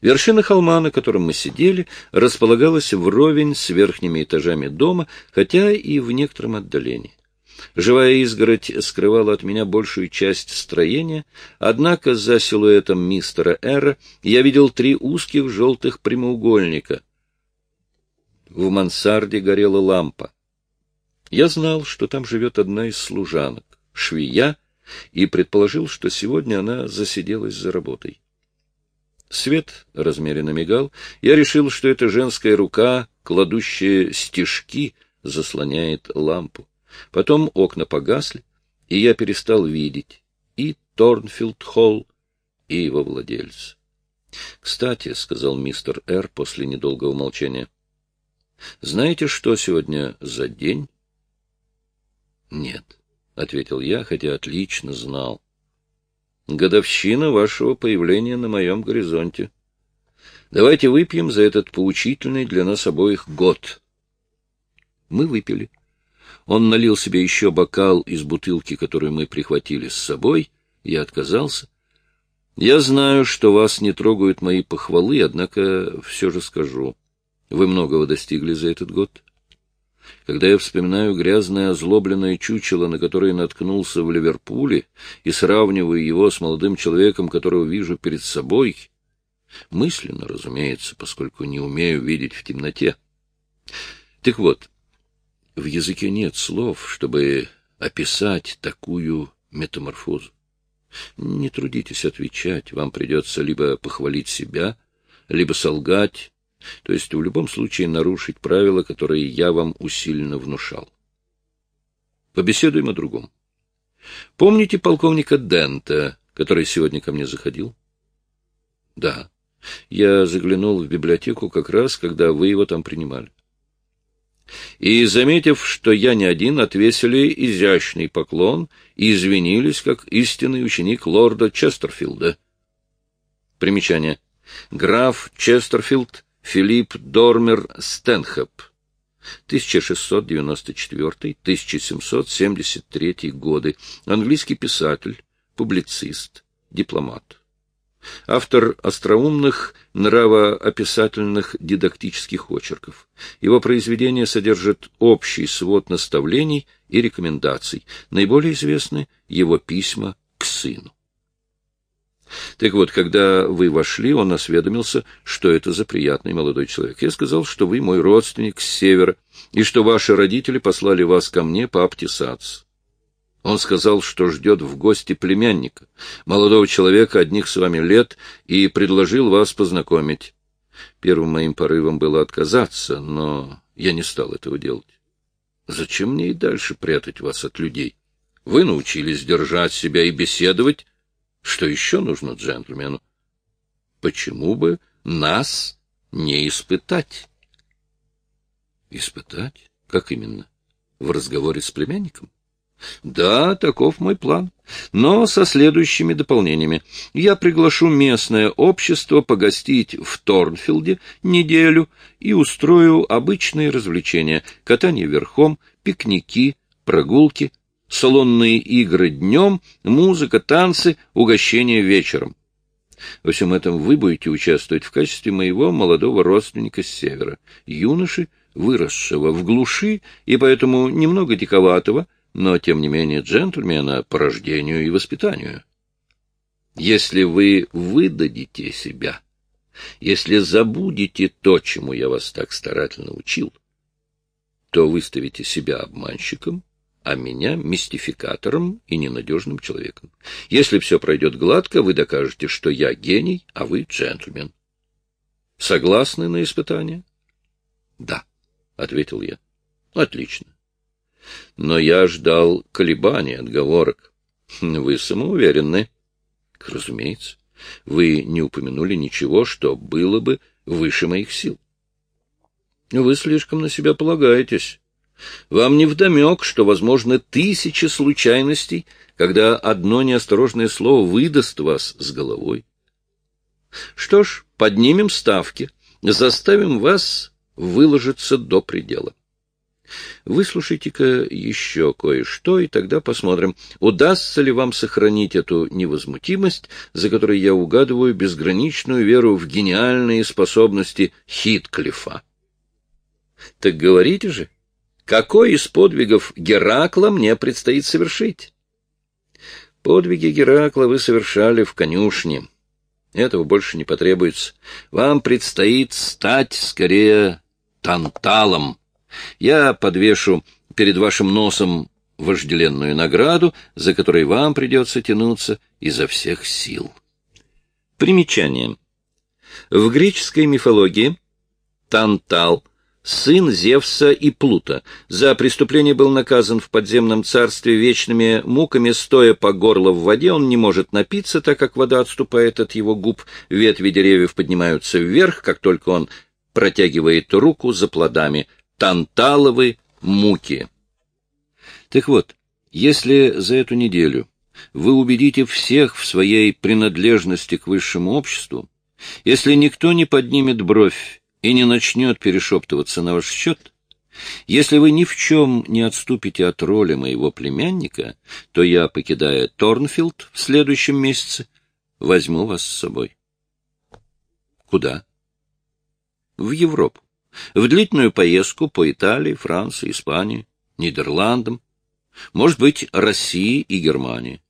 Вершина холма, на котором мы сидели, располагалась вровень с верхними этажами дома, хотя и в некотором отдалении. Живая изгородь скрывала от меня большую часть строения, однако за силуэтом мистера Эра я видел три узких желтых прямоугольника. В мансарде горела лампа. Я знал, что там живет одна из служанок, швея, и предположил, что сегодня она засиделась за работой. Свет размеренно мигал. Я решил, что это женская рука, кладущая стежки, заслоняет лампу. Потом окна погасли, и я перестал видеть и Торнфилд-холл, и его владельца. — Кстати, — сказал мистер Р. после недолгого молчания, — знаете, что сегодня за день? — Нет, — ответил я, хотя отлично знал. — Годовщина вашего появления на моем горизонте. Давайте выпьем за этот поучительный для нас обоих год. Мы выпили. Он налил себе еще бокал из бутылки, которую мы прихватили с собой. Я отказался. Я знаю, что вас не трогают мои похвалы, однако все же скажу. Вы многого достигли за этот год. Когда я вспоминаю грязное озлобленное чучело, на которое наткнулся в Ливерпуле, и сравниваю его с молодым человеком, которого вижу перед собой, мысленно, разумеется, поскольку не умею видеть в темноте. Так вот, в языке нет слов, чтобы описать такую метаморфозу. Не трудитесь отвечать, вам придется либо похвалить себя, либо солгать, то есть в любом случае нарушить правила, которые я вам усиленно внушал. Побеседуем о другом. Помните полковника Дента, который сегодня ко мне заходил? Да. Я заглянул в библиотеку как раз, когда вы его там принимали и, заметив, что я не один, отвесили изящный поклон и извинились, как истинный ученик лорда Честерфилда. Примечание. Граф Честерфилд Филипп Дормер Стенхэп. 1694-1773 годы. Английский писатель, публицист, дипломат автор остроумных нравоописательных дидактических очерков. Его произведения содержат общий свод наставлений и рекомендаций. Наиболее известны его письма к сыну. Так вот, когда вы вошли, он осведомился, что это за приятный молодой человек. Я сказал, что вы мой родственник с севера, и что ваши родители послали вас ко мне пообтесаться. Он сказал, что ждет в гости племянника, молодого человека одних с вами лет, и предложил вас познакомить. Первым моим порывом было отказаться, но я не стал этого делать. Зачем мне и дальше прятать вас от людей? Вы научились держать себя и беседовать. Что еще нужно джентльмену? Почему бы нас не испытать? Испытать? Как именно? В разговоре с племянником? Да, таков мой план. Но со следующими дополнениями. Я приглашу местное общество погостить в Торнфилде неделю и устрою обычные развлечения. Катание верхом, пикники, прогулки, салонные игры днем, музыка, танцы, угощения вечером. Во всем этом вы будете участвовать в качестве моего молодого родственника с севера, юноши, выросшего в глуши и поэтому немного диковатого, но, тем не менее, джентльмена по рождению и воспитанию. Если вы выдадите себя, если забудете то, чему я вас так старательно учил, то выставите себя обманщиком, а меня мистификатором и ненадежным человеком. Если все пройдет гладко, вы докажете, что я гений, а вы джентльмен. Согласны на испытание? — Да, — ответил я. — Отлично но я ждал колебаний, отговорок. Вы самоуверенны. Разумеется. Вы не упомянули ничего, что было бы выше моих сил. Вы слишком на себя полагаетесь. Вам не вдомек, что, возможно, тысячи случайностей, когда одно неосторожное слово выдаст вас с головой. Что ж, поднимем ставки, заставим вас выложиться до предела. Выслушайте-ка еще кое-что, и тогда посмотрим, удастся ли вам сохранить эту невозмутимость, за которой я угадываю безграничную веру в гениальные способности Хитклифа. Так говорите же, какой из подвигов Геракла мне предстоит совершить? Подвиги Геракла вы совершали в конюшне. Этого больше не потребуется. Вам предстоит стать, скорее, танталом. Я подвешу перед вашим носом вожделенную награду, за которой вам придется тянуться изо всех сил. Примечание. В греческой мифологии Тантал сын Зевса и Плута. За преступление был наказан в подземном царстве вечными муками, стоя по горло в воде, он не может напиться, так как вода отступает от его губ, ветви деревьев поднимаются вверх, как только он протягивает руку за плодами. Танталовы муки. Так вот, если за эту неделю вы убедите всех в своей принадлежности к высшему обществу, если никто не поднимет бровь и не начнет перешептываться на ваш счет, если вы ни в чем не отступите от роли моего племянника, то я, покидая Торнфилд в следующем месяце, возьму вас с собой. Куда? В Европу. В длительную поездку по Италии, Франции, Испании, Нидерландам, может быть, России и Германии.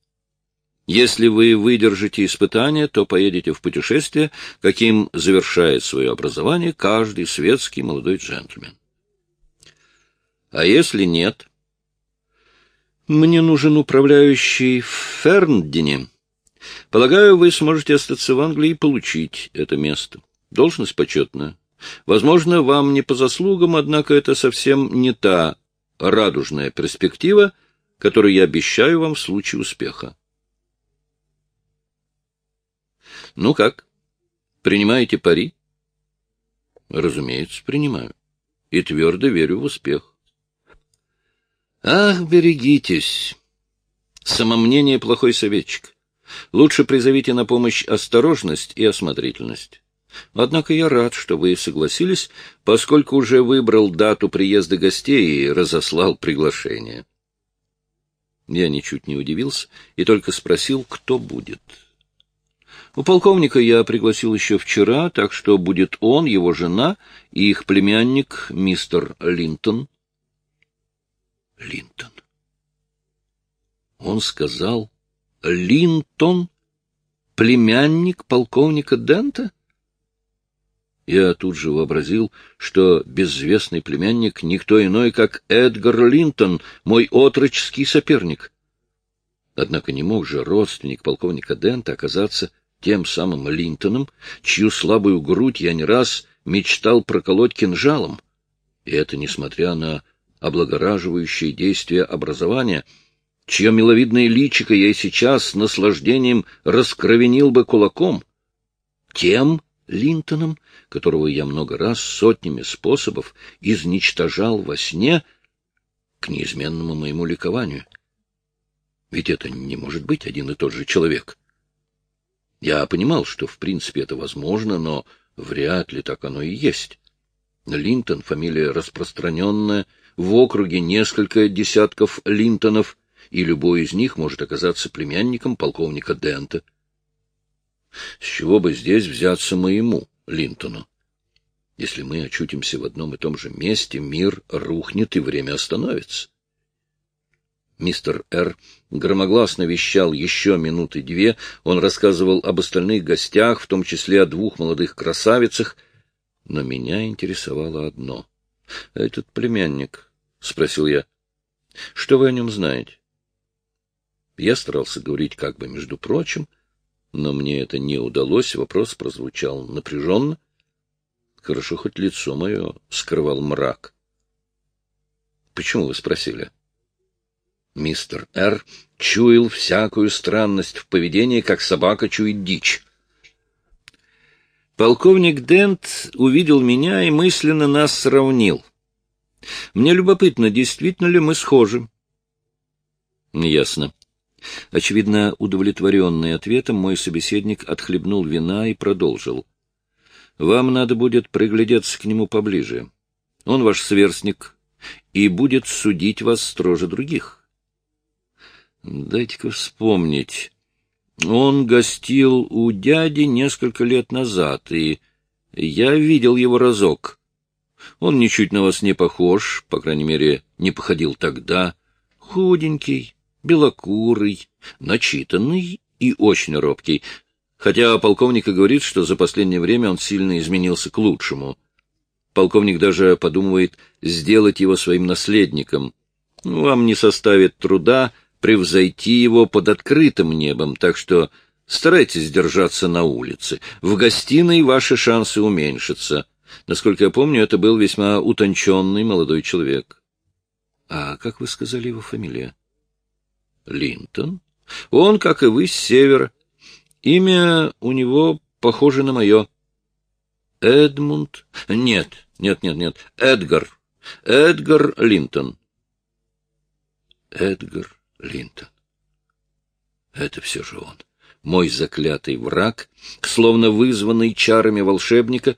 Если вы выдержите испытание, то поедете в путешествие, каким завершает свое образование каждый светский молодой джентльмен. А если нет? Мне нужен управляющий в Ферндине. Полагаю, вы сможете остаться в Англии и получить это место. Должность почетная. Возможно, вам не по заслугам, однако это совсем не та радужная перспектива, которую я обещаю вам в случае успеха. Ну как? Принимаете пари? Разумеется, принимаю. И твердо верю в успех. Ах, берегитесь! Самомнение — плохой советчик. Лучше призовите на помощь осторожность и осмотрительность. Однако я рад, что вы согласились, поскольку уже выбрал дату приезда гостей и разослал приглашение. Я ничуть не удивился и только спросил, кто будет. У полковника я пригласил еще вчера, так что будет он, его жена и их племянник мистер Линтон. Линтон. Он сказал Линтон, племянник полковника Дента? Я тут же вообразил, что безвестный племянник никто иной, как Эдгар Линтон, мой отроческий соперник. Однако не мог же родственник полковника Дента оказаться тем самым Линтоном, чью слабую грудь я не раз мечтал проколоть кинжалом. И это несмотря на облагораживающее действие образования, чье миловидное личико я сейчас с наслаждением раскровенил бы кулаком. Тем Линтоном, которого я много раз сотнями способов изничтожал во сне к неизменному моему ликованию. Ведь это не может быть один и тот же человек. Я понимал, что в принципе это возможно, но вряд ли так оно и есть. Линтон — фамилия распространенная, в округе несколько десятков Линтонов, и любой из них может оказаться племянником полковника Дента. С чего бы здесь взяться моему, Линтону? Если мы очутимся в одном и том же месте, мир рухнет и время остановится. Мистер Р. громогласно вещал еще минуты две. Он рассказывал об остальных гостях, в том числе о двух молодых красавицах. Но меня интересовало одно. — Этот племянник, — спросил я, — что вы о нем знаете? Я старался говорить как бы между прочим, но мне это не удалось, вопрос прозвучал напряженно. Хорошо, хоть лицо мое скрывал мрак. — Почему вы спросили? — Мистер Р. чуял всякую странность в поведении, как собака чует дичь. Полковник Дент увидел меня и мысленно нас сравнил. Мне любопытно, действительно ли мы схожи. Ясно. Очевидно, удовлетворенный ответом, мой собеседник отхлебнул вина и продолжил. Вам надо будет приглядеться к нему поближе. Он ваш сверстник, и будет судить вас строже других. Дайте-ка вспомнить. Он гостил у дяди несколько лет назад, и я видел его разок. Он ничуть на вас не похож, по крайней мере, не походил тогда. Худенький, белокурый, начитанный и очень робкий, хотя полковник и говорит, что за последнее время он сильно изменился к лучшему. Полковник даже подумывает сделать его своим наследником. Вам не составит труда превзойти его под открытым небом, так что старайтесь держаться на улице. В гостиной ваши шансы уменьшатся. Насколько я помню, это был весьма утонченный молодой человек. — А как вы сказали его фамилия? — Линтон. Он, как и вы, с севера. Имя у него похоже на мое. Эдмунд? Нет, нет, нет, нет. Эдгар. Эдгар Линтон. Эдгар Линтон. Это все же он. Мой заклятый враг, словно вызванный чарами волшебника,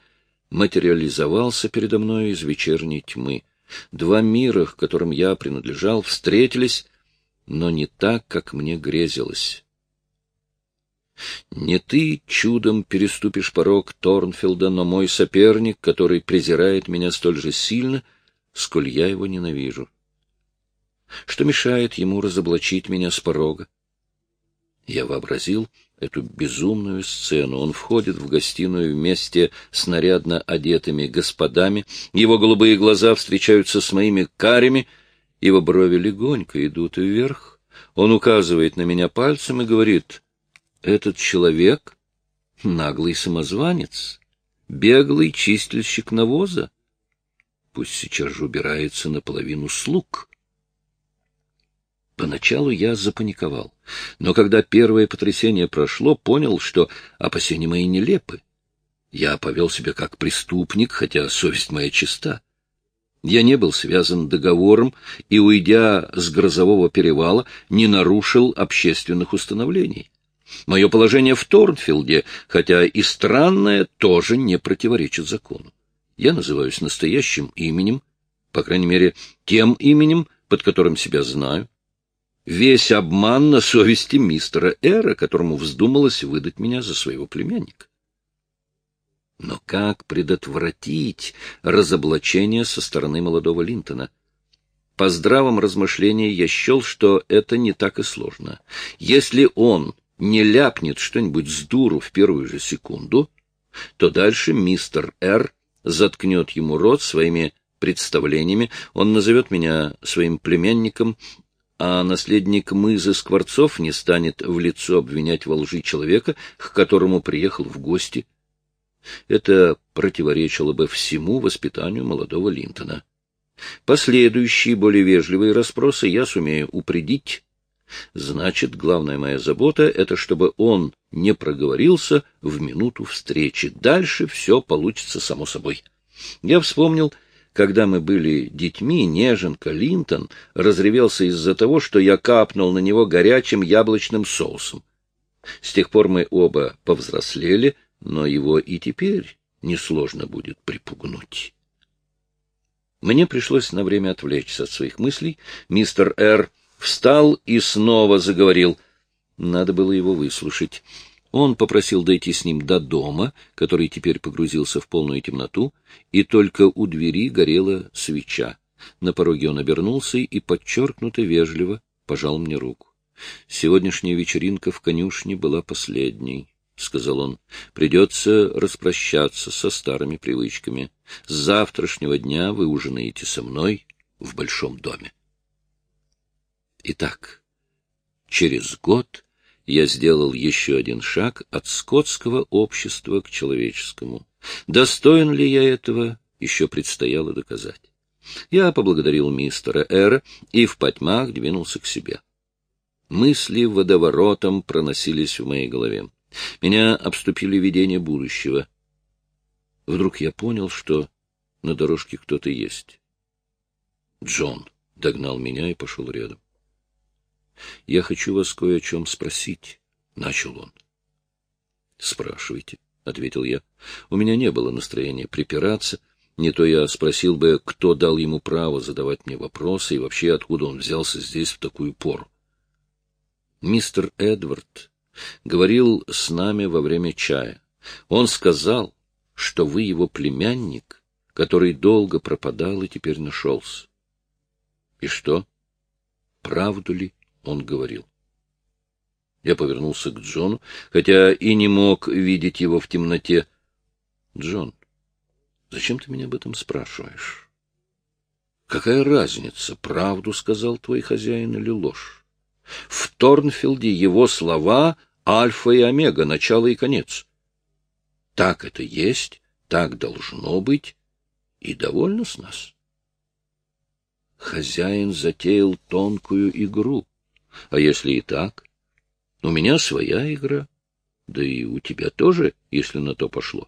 материализовался передо мной из вечерней тьмы. Два мира, к которым я принадлежал, встретились, но не так, как мне грезилось. Не ты чудом переступишь порог Торнфилда, но мой соперник, который презирает меня столь же сильно, сколь я его ненавижу. Что мешает ему разоблачить меня с порога? Я вообразил эту безумную сцену. Он входит в гостиную вместе с нарядно одетыми господами, его голубые глаза встречаются с моими карями, его брови легонько идут вверх. Он указывает на меня пальцем и говорит, «Этот человек — наглый самозванец, беглый чистильщик навоза. Пусть сейчас же убирается наполовину слуг». Поначалу я запаниковал, но когда первое потрясение прошло, понял, что опасения мои нелепы. Я повел себя как преступник, хотя совесть моя чиста. Я не был связан договором и, уйдя с грозового перевала, не нарушил общественных установлений. Мое положение в Торнфилде, хотя и странное, тоже не противоречит закону. Я называюсь настоящим именем, по крайней мере, тем именем, под которым себя знаю. Весь обман на совести мистера Эра, которому вздумалось выдать меня за своего племянника. Но как предотвратить разоблачение со стороны молодого Линтона? По здравом размышлении я счел, что это не так и сложно. Если он не ляпнет что-нибудь с дуру в первую же секунду, то дальше мистер Р. заткнет ему рот своими представлениями, он назовет меня своим племянником, а наследник Мызы Скворцов не станет в лицо обвинять во лжи человека, к которому приехал в гости. Это противоречило бы всему воспитанию молодого Линтона. Последующие, более вежливые расспросы я сумею упредить. Значит, главная моя забота — это чтобы он не проговорился в минуту встречи. Дальше все получится само собой. Я вспомнил когда мы были детьми, неженка Линтон разревелся из-за того, что я капнул на него горячим яблочным соусом. С тех пор мы оба повзрослели, но его и теперь несложно будет припугнуть. Мне пришлось на время отвлечься от своих мыслей. Мистер Р. встал и снова заговорил. Надо было его выслушать. Он попросил дойти с ним до дома, который теперь погрузился в полную темноту, и только у двери горела свеча. На пороге он обернулся и подчеркнуто вежливо пожал мне руку. «Сегодняшняя вечеринка в конюшне была последней», — сказал он. «Придется распрощаться со старыми привычками. С завтрашнего дня вы ужинаете со мной в большом доме». Итак, через год я сделал еще один шаг от скотского общества к человеческому. Достоин ли я этого, еще предстояло доказать. Я поблагодарил мистера Эра и в потьмах двинулся к себе. Мысли водоворотом проносились в моей голове. Меня обступили видения будущего. Вдруг я понял, что на дорожке кто-то есть. Джон догнал меня и пошел рядом. — Я хочу вас кое о чем спросить, — начал он. — Спрашивайте, — ответил я. У меня не было настроения припираться. Не то я спросил бы, кто дал ему право задавать мне вопросы и вообще откуда он взялся здесь в такую пору. Мистер Эдвард говорил с нами во время чая. Он сказал, что вы его племянник, который долго пропадал и теперь нашелся. И что? Правду ли он говорил? Я повернулся к Джону, хотя и не мог видеть его в темноте. Джон, зачем ты меня об этом спрашиваешь? Какая разница, правду сказал твой хозяин или ложь? В Торнфилде его слова — альфа и омега, начало и конец. Так это есть, так должно быть, и довольно с нас. Хозяин затеял тонкую игру. А если и так? У меня своя игра. Да и у тебя тоже, если на то пошло.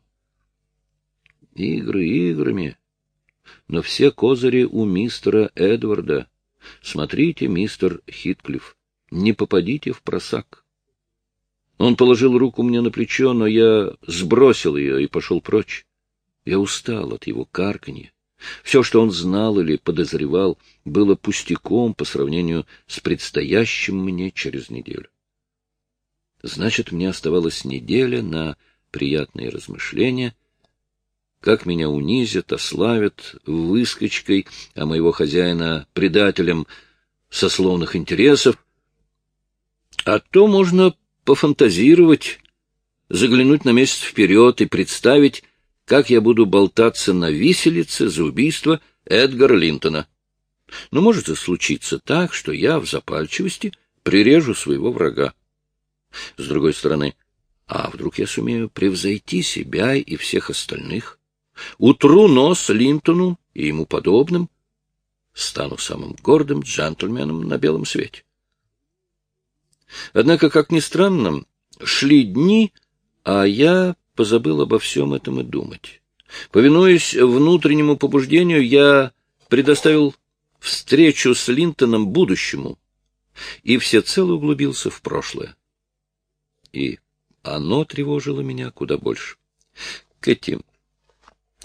Игры играми. Но все козыри у мистера Эдварда. Смотрите, мистер Хитклифф, не попадите в просак. Он положил руку мне на плечо, но я сбросил ее и пошел прочь. Я устал от его карканья. Все, что он знал или подозревал, было пустяком по сравнению с предстоящим мне через неделю. Значит, мне оставалась неделя на приятные размышления, как меня унизят, ославят выскочкой, а моего хозяина предателем сословных интересов. А то можно пофантазировать, заглянуть на месяц вперед и представить, как я буду болтаться на виселице за убийство Эдгара Линтона. Но может и случиться так, что я в запальчивости прирежу своего врага. С другой стороны, а вдруг я сумею превзойти себя и всех остальных? Утру нос Линтону и ему подобным, стану самым гордым джентльменом на белом свете. Однако, как ни странно, шли дни, а я позабыл обо всем этом и думать. Повинуясь внутреннему побуждению, я предоставил встречу с Линтоном будущему и всецело углубился в прошлое. И оно тревожило меня куда больше. Кэти,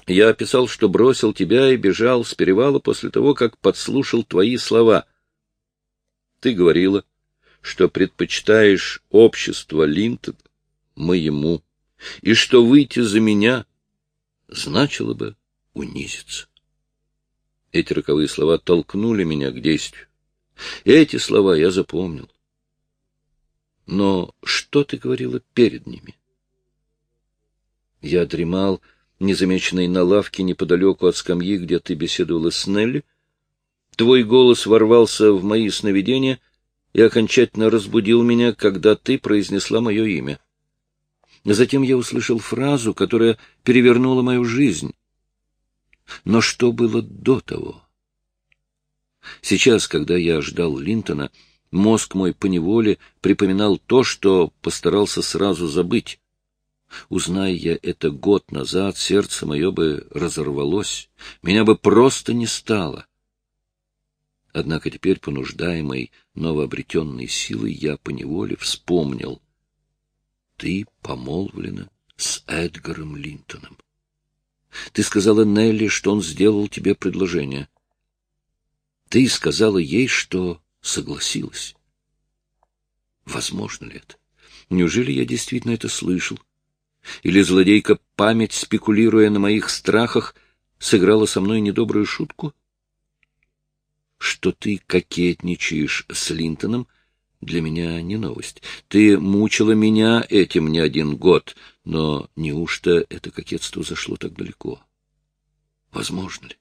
я описал, что бросил тебя и бежал с перевала после того, как подслушал твои слова. Ты говорила, что предпочитаешь общество Линтона моему и что выйти за меня значило бы унизиться. Эти роковые слова толкнули меня к действию. Эти слова я запомнил. Но что ты говорила перед ними? Я дремал, незамеченный на лавке неподалеку от скамьи, где ты беседовала с Нелли. Твой голос ворвался в мои сновидения и окончательно разбудил меня, когда ты произнесла мое имя. Затем я услышал фразу, которая перевернула мою жизнь. Но что было до того? Сейчас, когда я ждал Линтона, мозг мой поневоле припоминал то, что постарался сразу забыть. Узная я это год назад, сердце мое бы разорвалось, меня бы просто не стало. Однако теперь, понуждаемой новообретенной силой, я поневоле вспомнил — ты помолвлена с Эдгаром Линтоном. Ты сказала Нелли, что он сделал тебе предложение. Ты сказала ей, что согласилась. Возможно ли это? Неужели я действительно это слышал? Или злодейка память, спекулируя на моих страхах, сыграла со мной недобрую шутку? Что ты кокетничаешь с Линтоном, для меня не новость. Ты мучила меня этим не один год, но неужто это кокетство зашло так далеко? Возможно ли?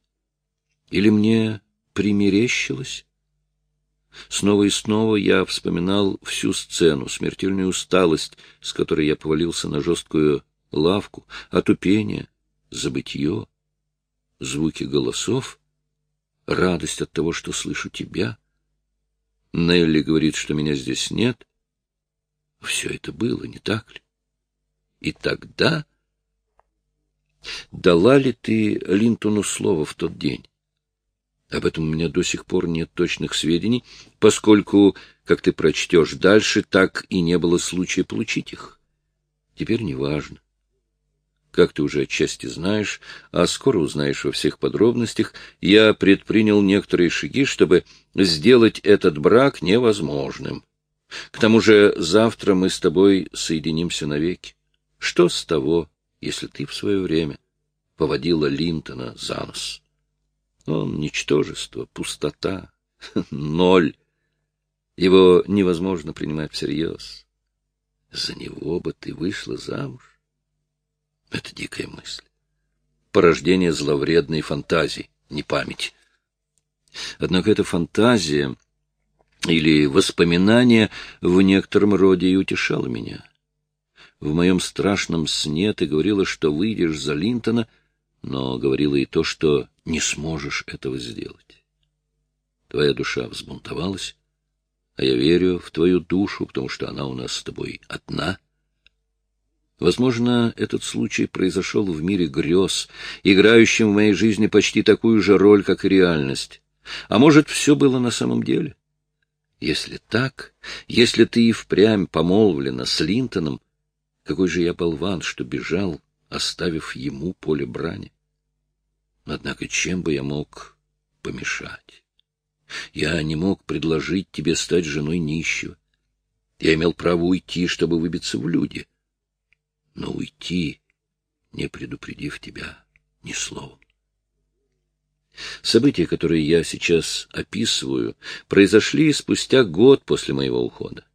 Или мне примерещилось? Снова и снова я вспоминал всю сцену, смертельную усталость, с которой я повалился на жесткую лавку, отупение, забытье, звуки голосов, радость от того, что слышу тебя — Нелли говорит, что меня здесь нет. Все это было, не так ли? И тогда... Дала ли ты Линтону слово в тот день? Об этом у меня до сих пор нет точных сведений, поскольку, как ты прочтешь дальше, так и не было случая получить их. Теперь неважно. Как ты уже отчасти знаешь, а скоро узнаешь во всех подробностях, я предпринял некоторые шаги, чтобы сделать этот брак невозможным. К тому же завтра мы с тобой соединимся навеки. Что с того, если ты в свое время поводила Линтона за нос? Он ничтожество, пустота, ноль. Его невозможно принимать всерьез. За него бы ты вышла замуж. Это дикая мысль. Порождение зловредной фантазии, не памяти. Однако эта фантазия или воспоминание в некотором роде и утешало меня. В моем страшном сне ты говорила, что выйдешь за Линтона, но говорила и то, что не сможешь этого сделать. Твоя душа взбунтовалась, а я верю в твою душу, потому что она у нас с тобой одна — Возможно, этот случай произошел в мире грез, играющем в моей жизни почти такую же роль, как и реальность. А может, все было на самом деле? Если так, если ты и впрямь помолвлена с Линтоном, какой же я болван, что бежал, оставив ему поле брани? Однако чем бы я мог помешать? Я не мог предложить тебе стать женой нищего. Я имел право уйти, чтобы выбиться в люди — но уйти, не предупредив тебя ни словом. События, которые я сейчас описываю, произошли спустя год после моего ухода.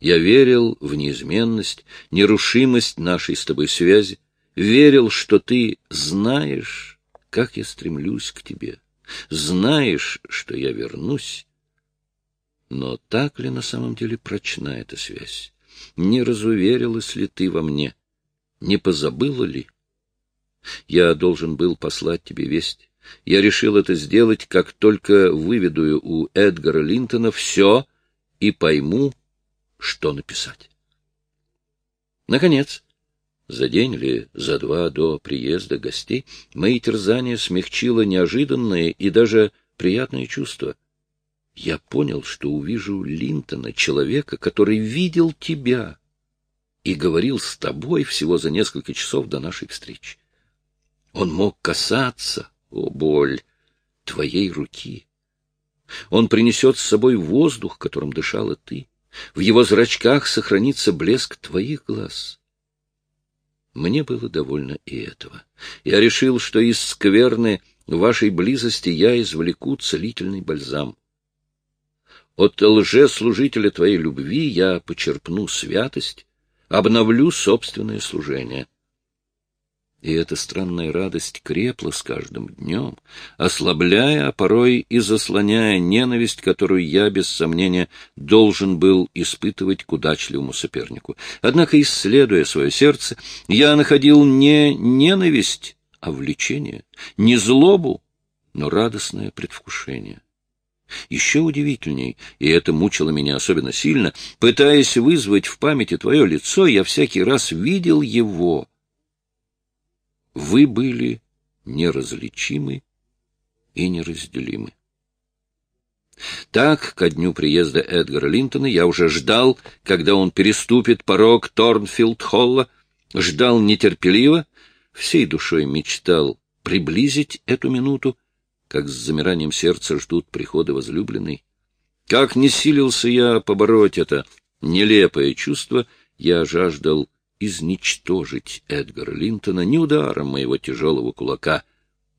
Я верил в неизменность, нерушимость нашей с тобой связи, верил, что ты знаешь, как я стремлюсь к тебе, знаешь, что я вернусь. Но так ли на самом деле прочна эта связь? Не разуверилась ли ты во мне, не позабыла ли? Я должен был послать тебе весть. Я решил это сделать, как только выведу у Эдгара Линтона все и пойму, что написать. Наконец, за день или за два до приезда гостей мои терзания смягчило неожиданное и даже приятное чувство. Я понял, что увижу Линтона, человека, который видел тебя и говорил с тобой всего за несколько часов до нашей встречи. Он мог касаться, о боль, твоей руки. Он принесет с собой воздух, которым дышала ты. В его зрачках сохранится блеск твоих глаз. Мне было довольно и этого. Я решил, что из скверны вашей близости я извлеку целительный бальзам. От лжеслужителя твоей любви я почерпну святость, обновлю собственное служение. И эта странная радость крепла с каждым днем, ослабляя, а порой и заслоняя ненависть, которую я, без сомнения, должен был испытывать к удачливому сопернику. Однако, исследуя свое сердце, я находил не ненависть, а влечение, не злобу, но радостное предвкушение. Еще удивительней, и это мучило меня особенно сильно, пытаясь вызвать в памяти твое лицо, я всякий раз видел его. Вы были неразличимы и неразделимы. Так, ко дню приезда Эдгара Линтона я уже ждал, когда он переступит порог Торнфилд-холла, ждал нетерпеливо, всей душой мечтал приблизить эту минуту, как с замиранием сердца ждут прихода возлюбленной. Как не силился я побороть это нелепое чувство, я жаждал изничтожить Эдгара Линтона не ударом моего тяжелого кулака,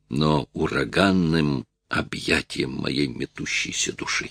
но ураганным объятием моей метущейся души.